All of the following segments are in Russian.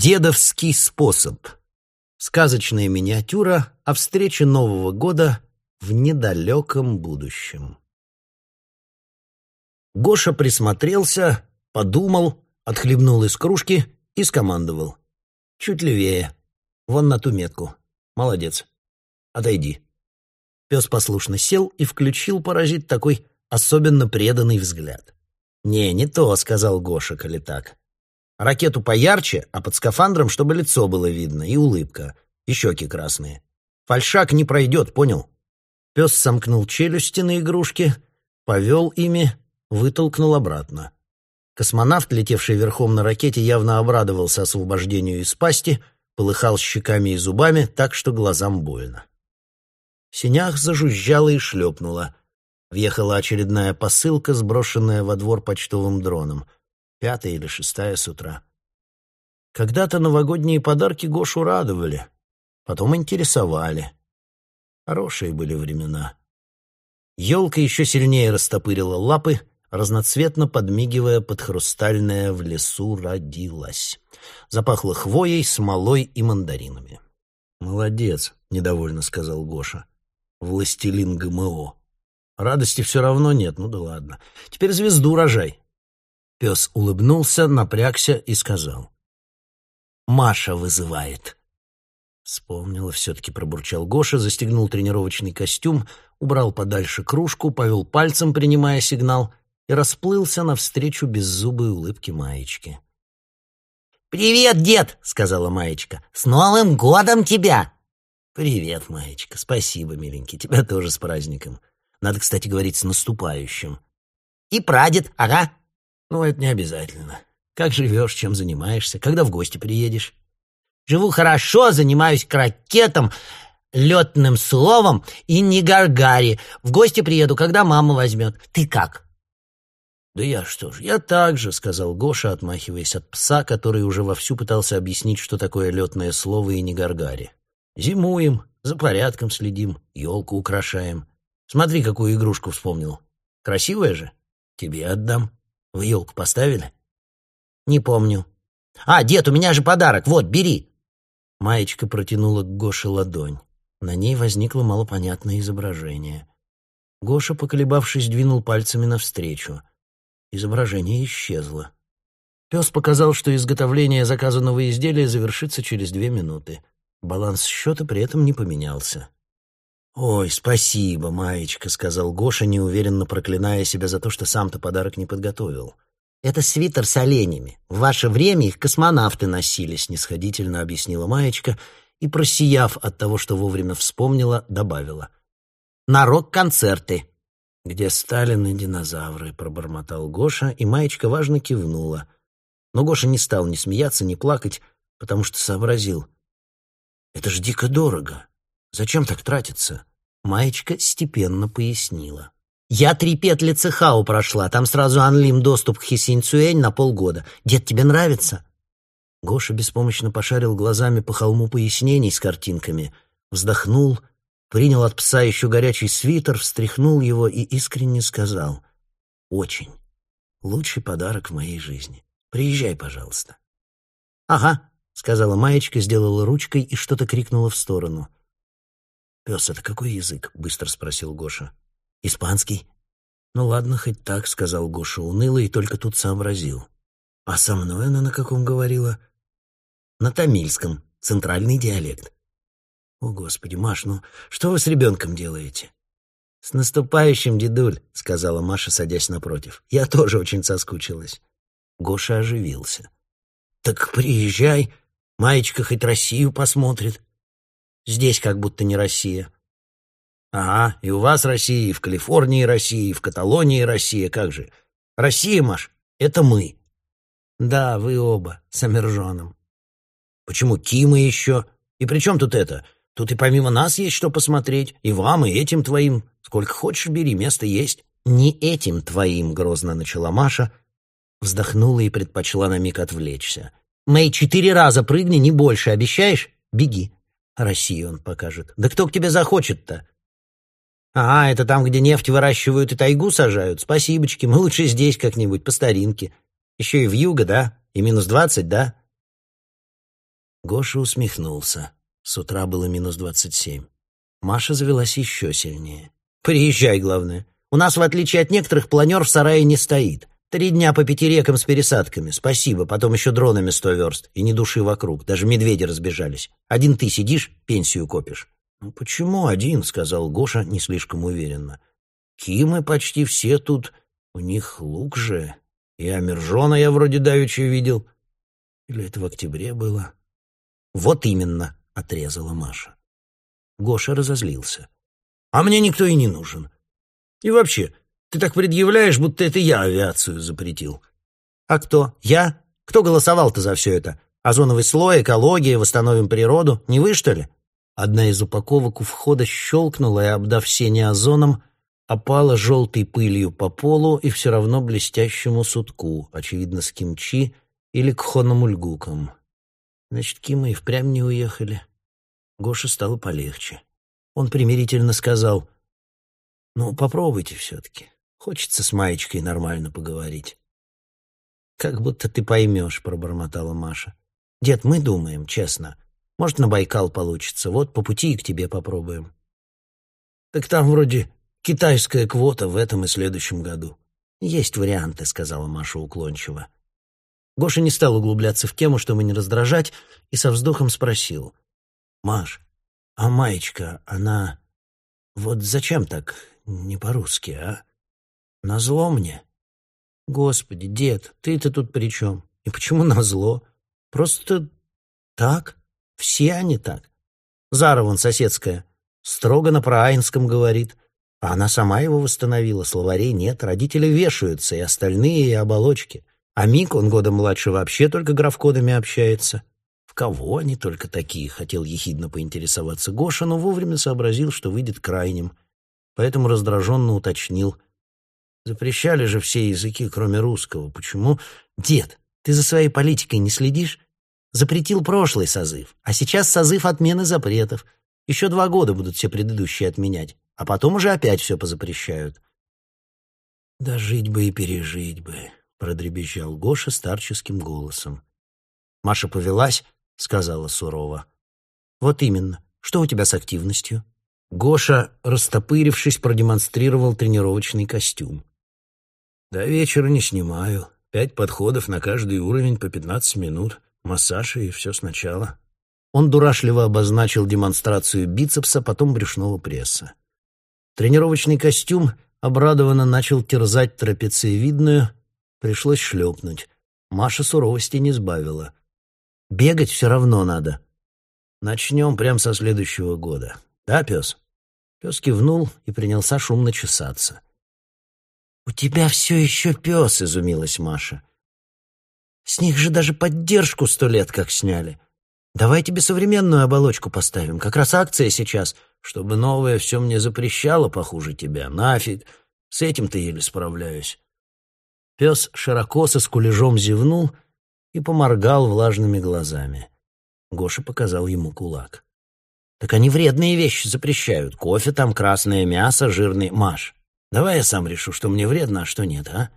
Дедовский способ. Сказочная миниатюра о встрече Нового года в недалеком будущем. Гоша присмотрелся, подумал, отхлебнул из кружки и скомандовал. «Чуть левее. Вон на ту метку. Молодец. Отойди». Пес послушно сел и включил паразит такой особенно преданный взгляд. «Не, не то», — сказал Гоша, коли так. «Ракету поярче, а под скафандром, чтобы лицо было видно, и улыбка, и щеки красные. Фальшак не пройдет, понял?» Пес сомкнул челюсти на игрушке, повел ими, вытолкнул обратно. Космонавт, летевший верхом на ракете, явно обрадовался освобождению из пасти, полыхал щеками и зубами так, что глазам больно. В синях зажужжало и шлепнуло. Въехала очередная посылка, сброшенная во двор почтовым дроном. Пятая или шестая с утра. Когда-то новогодние подарки Гошу радовали, потом интересовали. Хорошие были времена. Елка еще сильнее растопырила лапы, разноцветно подмигивая под хрустальное в лесу родилась. Запахло хвоей, смолой и мандаринами. «Молодец», — недовольно сказал Гоша. «Властелин ГМО». Радости все равно нет, ну да ладно. Теперь звезду рожай. Пес улыбнулся, напрягся и сказал. «Маша вызывает». Вспомнила все-таки, пробурчал Гоша, застегнул тренировочный костюм, убрал подальше кружку, повел пальцем, принимая сигнал, и расплылся навстречу беззубой улыбке Маечки. «Привет, дед!» — сказала Маечка. «С Новым годом тебя!» «Привет, Маечка. Спасибо, миленький. Тебя тоже с праздником. Надо, кстати, говорить с наступающим. И прадед, ага. Ну, это не обязательно. Как живешь, чем занимаешься, когда в гости приедешь? Живу хорошо, занимаюсь крокетом, летным словом и не гаргари. В гости приеду, когда мама возьмет. Ты как? «Да я что ж, я так же», — сказал Гоша, отмахиваясь от пса, который уже вовсю пытался объяснить, что такое летное слово и не гаргари. «Зимуем, за порядком следим, елку украшаем. Смотри, какую игрушку вспомнил. Красивая же? Тебе отдам. В елку поставили? Не помню. А, дед, у меня же подарок. Вот, бери. Маечка протянула к Гоше ладонь. На ней возникло малопонятное изображение. Гоша, поколебавшись, двинул пальцами навстречу. Изображение исчезло. Пес показал, что изготовление заказанного изделия завершится через две минуты. Баланс счета при этом не поменялся. «Ой, спасибо, Маечка», — сказал Гоша, неуверенно проклиная себя за то, что сам-то подарок не подготовил. «Это свитер с оленями. В ваше время их космонавты носили», — снисходительно объяснила Маечка и, просияв от того, что вовремя вспомнила, добавила. «На рок-концерты». «Где Сталин и динозавры», — пробормотал Гоша, и Маечка важно кивнула. Но Гоша не стал ни смеяться, ни плакать, потому что сообразил. «Это ж дико дорого. Зачем так тратиться?» Маечка степенно пояснила. «Я три петли Цехау прошла, там сразу анлим доступ к Хисинцюэнь на полгода. Дед, тебе нравится?» Гоша беспомощно пошарил глазами по холму пояснений с картинками, вздохнул, принял от пса еще горячий свитер, встряхнул его и искренне сказал «Очень. Лучший подарок в моей жизни. Приезжай, пожалуйста». «Ага», — сказала Маечка, сделала ручкой и что-то крикнула в сторону. «Пес, это какой язык?» — быстро спросил Гоша. «Испанский». «Ну ладно, хоть так», — сказал Гоша уныло и только тут сообразил. «А со мной она на каком говорила?» «На тамильском, центральный диалект». «О, Господи, Маш, ну что вы с ребенком делаете?» «С наступающим, дедуль», — сказала Маша, садясь напротив. «Я тоже очень соскучилась». Гоша оживился. «Так приезжай, Маечка хоть Россию посмотрит». Здесь как будто не Россия. Ага, и у вас Россия, и в Калифорнии Россия, и в Каталонии Россия, как же? Россия, Маш, это мы. Да, вы оба, с Амержоном. Почему Кима еще? И при чем тут это? Тут и помимо нас есть что посмотреть. И вам, и этим твоим. Сколько хочешь бери, место есть. Не этим твоим, грозно начала Маша, вздохнула и предпочла на миг отвлечься. Мэй, четыре раза прыгни, не больше, обещаешь? Беги. Россию он покажет. Да кто к тебе захочет-то? А, это там, где нефть выращивают и тайгу сажают. Спасибочки, мы лучше здесь как-нибудь, по старинке. Еще и в юго, да? И минус двадцать, да? Гоша усмехнулся. С утра было минус двадцать семь. Маша завелась еще сильнее. «Приезжай, главное. У нас, в отличие от некоторых, планер в сарае не стоит. Три дня по пяти рекам с пересадками. Спасибо. Потом еще дронами сто верст. И ни души вокруг. Даже медведи разбежались. Один ты сидишь, пенсию копишь». «Ну почему один?» — сказал Гоша не слишком уверенно. «Кимы почти все тут. У них лук же. И Амержона я вроде давеча видел. Или это в октябре было?» «Вот именно», — отрезала Маша. Гоша разозлился. «А мне никто и не нужен. И вообще, ты так предъявляешь, будто это я авиацию запретил». «А кто? Я? Кто голосовал-то за все это? Озоновый слой, экология, восстановим природу? Не вы, что ли?» Одна из упаковок у входа щелкнула и, обдав сени озоном, опала желтой пылью по полу и все равно блестящему сутку, очевидно, с кимчи или кхономульгуком. Значит, Кима и впрямь не уехали. Гоше стало полегче. Он примирительно сказал, «Ну, попробуйте все-таки. Хочется с Маечкой нормально поговорить». «Как будто ты поймешь», — пробормотала Маша. «Дед, мы думаем, честно». Может, на Байкал получится. Вот по пути и к тебе попробуем. Так там вроде китайская квота в этом и следующем году. Есть варианты, сказала Маша уклончиво. Гоша не стал углубляться в тему, чтобы не раздражать, и со вздохом спросил. «Маш, а маечка, она... Вот зачем так не по-русски, а? Назло мне?» «Господи, дед, ты-то тут при чем? И почему назло? Просто так?» Все они так. Зара вон соседская. Строго на проаинском говорит. А она сама его восстановила. Словарей нет, родители вешаются, и остальные, и оболочки. А Мик, он годом младше, вообще только графкодами общается. В кого они только такие? Хотел ехидно поинтересоваться Гоша, но вовремя сообразил, что выйдет крайним. Поэтому раздраженно уточнил. Запрещали же все языки, кроме русского. Почему? Дед, ты за своей политикой не следишь? Запретил прошлый созыв, а сейчас созыв отмены запретов. Еще два года будут все предыдущие отменять, а потом уже опять все позапрещают. «Да жить бы и пережить бы», — продребезжал Гоша старческим голосом. Маша повелась, — сказала сурово. «Вот именно. Что у тебя с активностью?» Гоша, растопырившись, продемонстрировал тренировочный костюм. «До вечера не снимаю. Пять подходов на каждый уровень по пятнадцать минут. Массаж и все сначала. Он дурашливо обозначил демонстрацию бицепса, потом брюшного пресса. Тренировочный костюм обрадованно начал терзать трапециевидную, пришлось шлепнуть. Маша суровости не сбавила. «Бегать все равно надо». «Начнем прямо со следующего года. Да, пес?» Пес кивнул и принялся шумно чесаться. «У тебя все еще пес», — изумилась Маша. С них же даже поддержку сто лет как сняли. Давай тебе современную оболочку поставим. Как раз акция сейчас, чтобы новое все мне запрещало похуже тебя. Нафиг. С этим-то еле справляюсь. Пес широко со скулежом зевнул и поморгал влажными глазами. Гоша показал ему кулак. «Так они вредные вещи запрещают. Кофе там, красное мясо, жирный... Маш, давай я сам решу, что мне вредно, а что нет, а?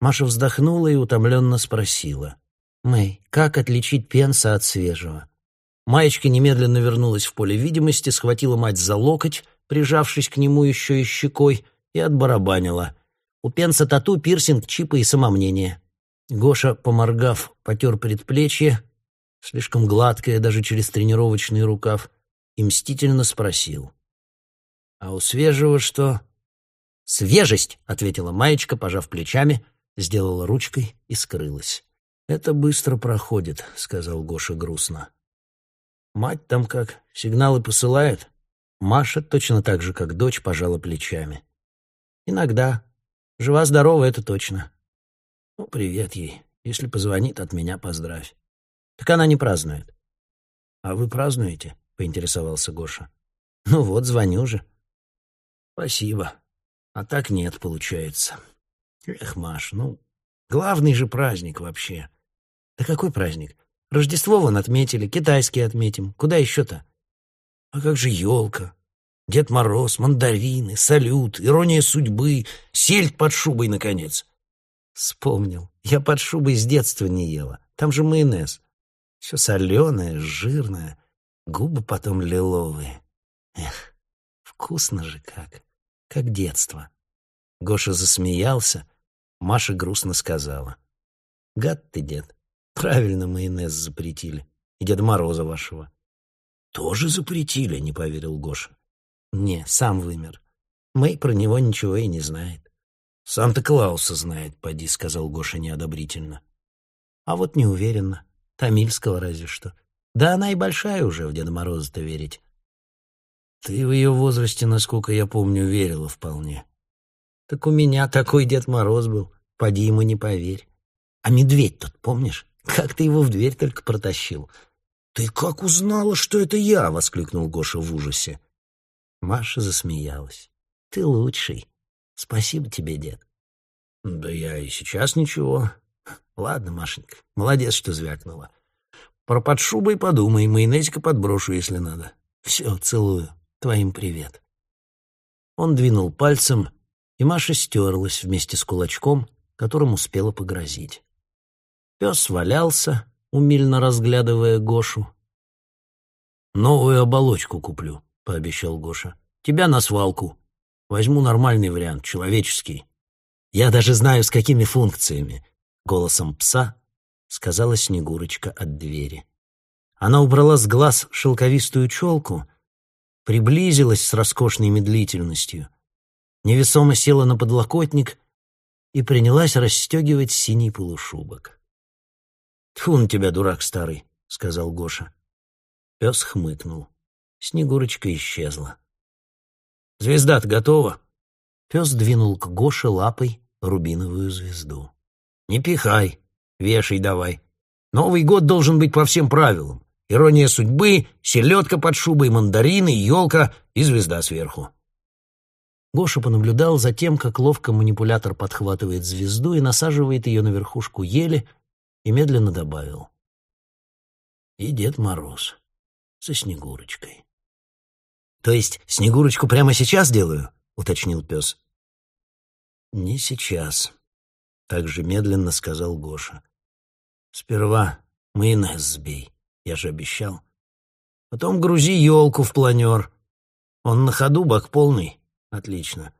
Маша вздохнула и утомленно спросила. «Мэй, как отличить пенса от свежего?» Маечка немедленно вернулась в поле видимости, схватила мать за локоть, прижавшись к нему еще и щекой, и отбарабанила. У пенса тату, пирсинг, чипы и самомнение. Гоша, поморгав, потер предплечье, слишком гладкое даже через тренировочный рукав, и мстительно спросил. «А у свежего что?» «Свежесть!» — ответила Маечка, пожав плечами — сделала ручкой и скрылась. «Это быстро проходит», — сказал Гоша грустно. «Мать там как, сигналы посылает?» Маша, точно так же, как дочь, пожала плечами. «Иногда. Жива-здорова, это точно. Ну, привет ей. Если позвонит, от меня поздравь. Так она не празднует». «А вы празднуете?» — поинтересовался Гоша. «Ну вот, звоню же». «Спасибо. А так нет, получается». Эх, Маш, ну, главный же праздник вообще. Да какой праздник? Рождество вон отметили, китайский отметим. Куда еще-то? А как же елка? Дед Мороз, мандарины, салют, ирония судьбы, сельдь под шубой, наконец. Вспомнил. Я под шубой с детства не ела. Там же майонез. Все соленое, жирное, губы потом лиловые. Эх, вкусно же как, как детство. Гоша засмеялся, Маша грустно сказала. Гад ты, дед, правильно майонез запретили. И Деда Мороза вашего. Тоже запретили, не поверил Гоша. Не, сам вымер. Мэй про него ничего и не знает. Санта-Клауса знает, поди, сказал Гоша неодобрительно. А вот не уверенно. Тамильского разве что. Да она и большая уже в Деда Мороза-то верить. Ты в ее возрасте, насколько я помню, верила вполне. Так у меня такой Дед Мороз был. Поди ему не поверь. А медведь тот, помнишь? Как ты его в дверь только протащил? «Ты как узнала, что это я?» — воскликнул Гоша в ужасе. Маша засмеялась. Ты лучший. Спасибо тебе, дед. Да я и сейчас ничего. Ладно, Машенька, молодец, что звякнула. Про подшубой подумай, майонезика подброшу, если надо. Все, целую. Твоим привет. Он двинул пальцем, и Маша стерлась вместе с кулачком, которым успела погрозить. Пес валялся, умильно разглядывая Гошу. «Новую оболочку куплю», — пообещал Гоша. «Тебя на свалку. Возьму нормальный вариант, человеческий. Я даже знаю, с какими функциями. Голосом пса сказала Снегурочка от двери. Она убрала с глаз шелковистую челку, приблизилась с роскошной медлительностью, невесомо села на подлокотник и принялась расстегивать синий полушубок. «Тьфу на тебя, дурак старый», — сказал Гоша. Пес хмыкнул. Снегурочка исчезла. Звезда-то готова?» Пес двинул к Гоше лапой рубиновую звезду. «Не пихай, вешай давай. Новый год должен быть по всем правилам. Ирония судьбы, селедка под шубой, мандарины, елка и звезда сверху». Гоша понаблюдал за тем, как ловко манипулятор подхватывает звезду и насаживает ее на верхушку ели, и медленно добавил. «И Дед Мороз со Снегурочкой». «То есть Снегурочку прямо сейчас делаю?» — уточнил пес. «Не сейчас», — так же медленно сказал Гоша. «Сперва майонез сбей, я же обещал. Потом грузи елку в планер. Он на ходу, бак полный. Отлично.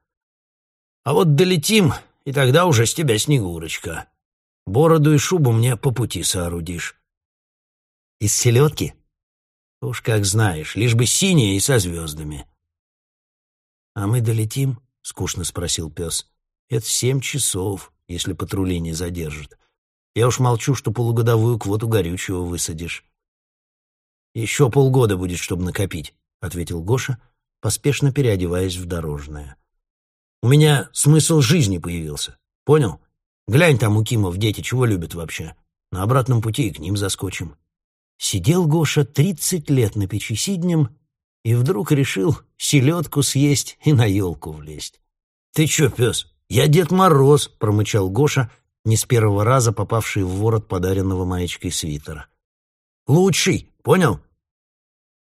А вот долетим, и тогда уже с тебя Снегурочка. Бороду и шубу мне по пути соорудишь». «Из селедки?» Уж как знаешь, лишь бы синяя и со звездами. — А мы долетим? — скучно спросил пес. — Это семь часов, если патрули не задержат. Я уж молчу, что полугодовую квоту горючего высадишь. — Еще полгода будет, чтобы накопить, — ответил Гоша, поспешно переодеваясь в дорожное. — У меня смысл жизни появился. Понял? Глянь там у Кимов дети чего любят вообще. На обратном пути и к ним заскочим. — Сидел Гоша тридцать лет на печи сиднем и вдруг решил селедку съесть и на елку влезть. «Ты чё, пес? Я Дед Мороз!» — промычал Гоша, не с первого раза попавший в ворот подаренного маечкой свитера. «Лучший, понял?»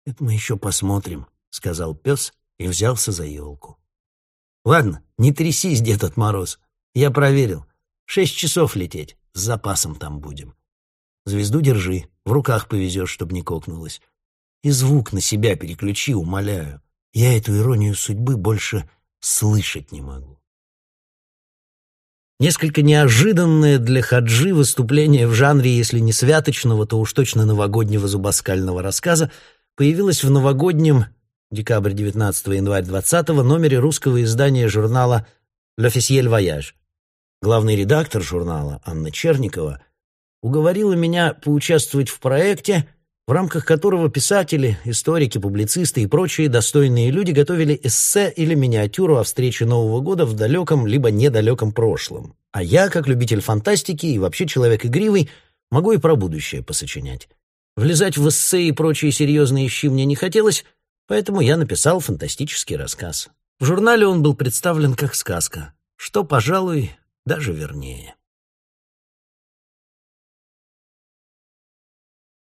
«Это мы еще посмотрим», — сказал пес и взялся за елку. «Ладно, не трясись, Дед Мороз. Я проверил. Шесть часов лететь, с запасом там будем. Звезду держи, в руках повезешь, чтобы не кокнулась. И звук на себя переключи, умоляю. Я эту иронию судьбы больше слышать не могу. Несколько неожиданное для Хаджи выступление в жанре, если не святочного, то уж точно новогоднего зубоскального рассказа, появилось в новогоднем, декабрь 19 январь 20 номере русского издания журнала «L'Officiel Voyage». Главный редактор журнала Анна Черникова уговорила меня поучаствовать в проекте, в рамках которого писатели, историки, публицисты и прочие достойные люди готовили эссе или миниатюру о встрече Нового года в далеком либо недалеком прошлом. А я, как любитель фантастики и вообще человек игривый, могу и про будущее посочинять. Влезать в эссе и прочие серьезные щи мне не хотелось, поэтому я написал фантастический рассказ. В журнале он был представлен как сказка, что, пожалуй, даже вернее.